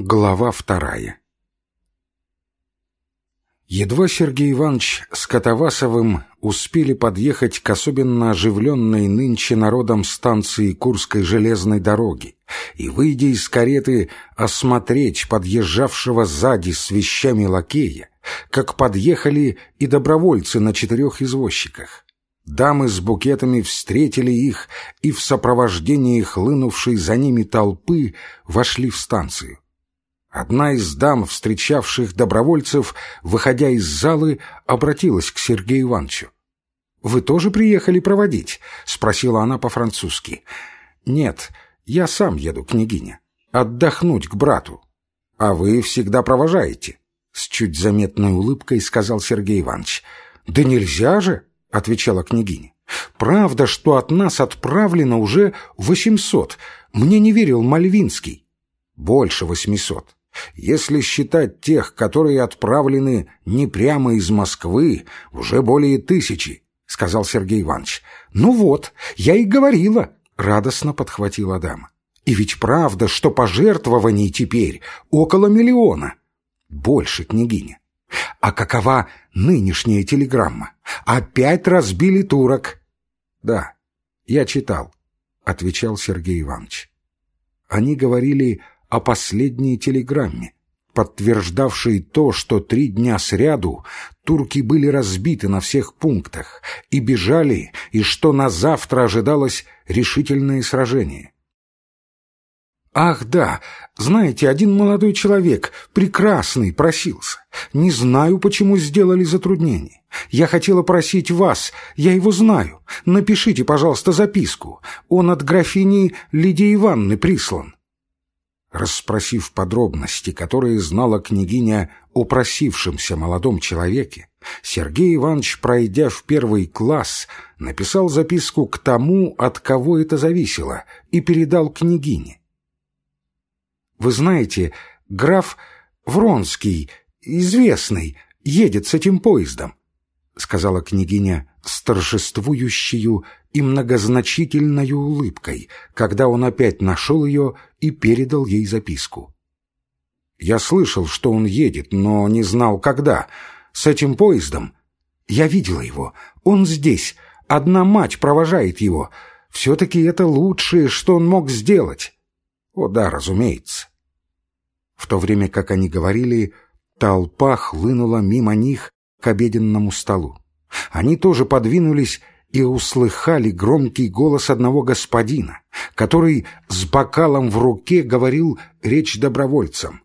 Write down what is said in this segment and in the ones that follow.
Глава вторая Едва Сергей Иванович с Катавасовым успели подъехать к особенно оживленной нынче народом станции Курской железной дороги и, выйдя из кареты, осмотреть подъезжавшего сзади с вещами лакея, как подъехали и добровольцы на четырех извозчиках. Дамы с букетами встретили их и в сопровождении хлынувшей за ними толпы вошли в станцию. Одна из дам, встречавших добровольцев, выходя из залы, обратилась к Сергею Ивановичу. «Вы тоже приехали проводить?» — спросила она по-французски. «Нет, я сам еду, княгиня. Отдохнуть к брату. А вы всегда провожаете?» С чуть заметной улыбкой сказал Сергей Иванович. «Да нельзя же!» — отвечала княгиня. «Правда, что от нас отправлено уже восемьсот. Мне не верил Мальвинский». «Больше восьмисот. Если считать тех, которые отправлены не прямо из Москвы, уже более тысячи, — сказал Сергей Иванович. — Ну вот, я и говорила, — радостно подхватила дама. И ведь правда, что пожертвований теперь около миллиона. Больше, княгиня. А какова нынешняя телеграмма? Опять разбили турок. Да, я читал, — отвечал Сергей Иванович. Они говорили о последней телеграмме, подтверждавшей то, что три дня сряду турки были разбиты на всех пунктах и бежали, и что на завтра ожидалось решительное сражение. «Ах, да, знаете, один молодой человек, прекрасный, просился. Не знаю, почему сделали затруднение. Я хотела просить вас, я его знаю. Напишите, пожалуйста, записку. Он от графини Лидии Ивановны прислан. Расспросив подробности, которые знала княгиня о просившемся молодом человеке, Сергей Иванович, пройдя в первый класс, написал записку к тому, от кого это зависело, и передал княгине. «Вы знаете, граф Вронский, известный, едет с этим поездом», — сказала княгиня с торжествующую и многозначительной улыбкой, когда он опять нашел ее и передал ей записку. «Я слышал, что он едет, но не знал, когда. С этим поездом. Я видела его. Он здесь. Одна мать провожает его. Все-таки это лучшее, что он мог сделать». «О да, разумеется». В то время, как они говорили, толпа хлынула мимо них к обеденному столу. Они тоже подвинулись и услыхали громкий голос одного господина, который с бокалом в руке говорил речь добровольцам.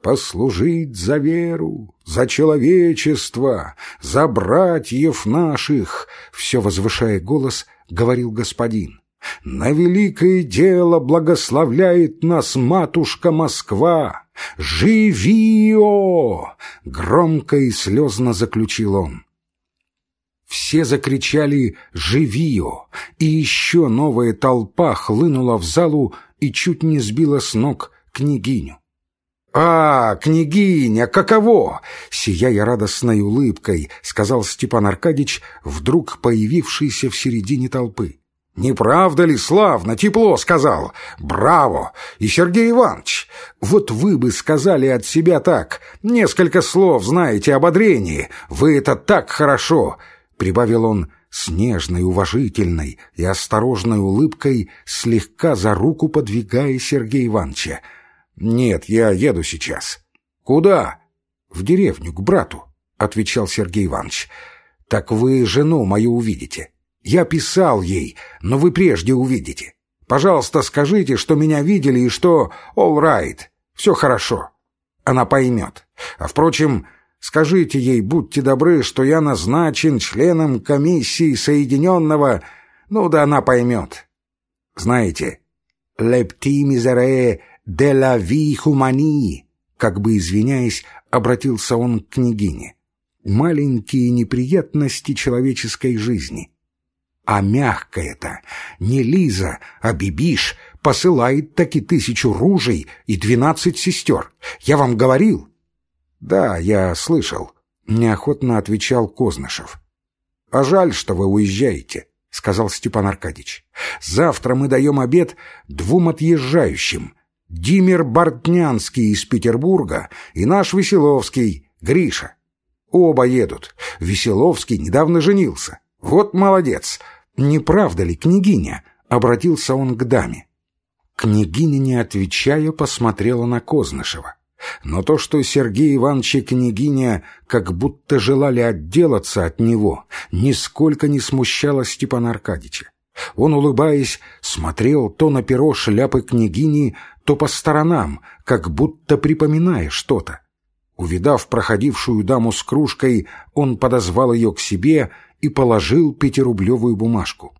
«Послужить за веру, за человечество, за братьев наших!» Все возвышая голос, говорил господин. «На великое дело благословляет нас матушка Москва! Живио!» Громко и слезно заключил он. Все закричали «Живио!» и еще новая толпа хлынула в залу и чуть не сбила с ног княгиню. «А, княгиня, каково?» — сияя радостной улыбкой, сказал Степан Аркадьич, вдруг появившийся в середине толпы. «Не правда ли славно, тепло сказал? Браво! И Сергей Иванович, вот вы бы сказали от себя так, несколько слов знаете ободрение, вы это так хорошо!» Прибавил он с нежной, уважительной и осторожной улыбкой, слегка за руку подвигая Сергея Ивановича. «Нет, я еду сейчас». «Куда?» «В деревню, к брату», — отвечал Сергей Иванович. «Так вы жену мою увидите. Я писал ей, но вы прежде увидите. Пожалуйста, скажите, что меня видели и что all right, все хорошо. Она поймет. А, впрочем, Скажите ей, будьте добры, что я назначен членом комиссии Соединенного... Ну да она поймет. Знаете, «Le petit misère de la vie humanie», как бы извиняясь, обратился он к княгине. «Маленькие неприятности человеческой жизни». А мягкое-то не Лиза, а Бибиш посылает таки тысячу ружей и двенадцать сестер. Я вам говорил, «Да, я слышал», — неохотно отвечал Кознышев. «А жаль, что вы уезжаете», — сказал Степан Аркадьич. «Завтра мы даем обед двум отъезжающим. Димер Бортнянский из Петербурга и наш Веселовский, Гриша. Оба едут. Веселовский недавно женился. Вот молодец. Не правда ли, княгиня?» — обратился он к даме. Княгиня, не отвечая, посмотрела на Кознышева. Но то, что Сергей Иванович и княгиня как будто желали отделаться от него, нисколько не смущало Степана Аркадьича. Он, улыбаясь, смотрел то на перо шляпы княгини, то по сторонам, как будто припоминая что-то. Увидав проходившую даму с кружкой, он подозвал ее к себе и положил пятирублевую бумажку.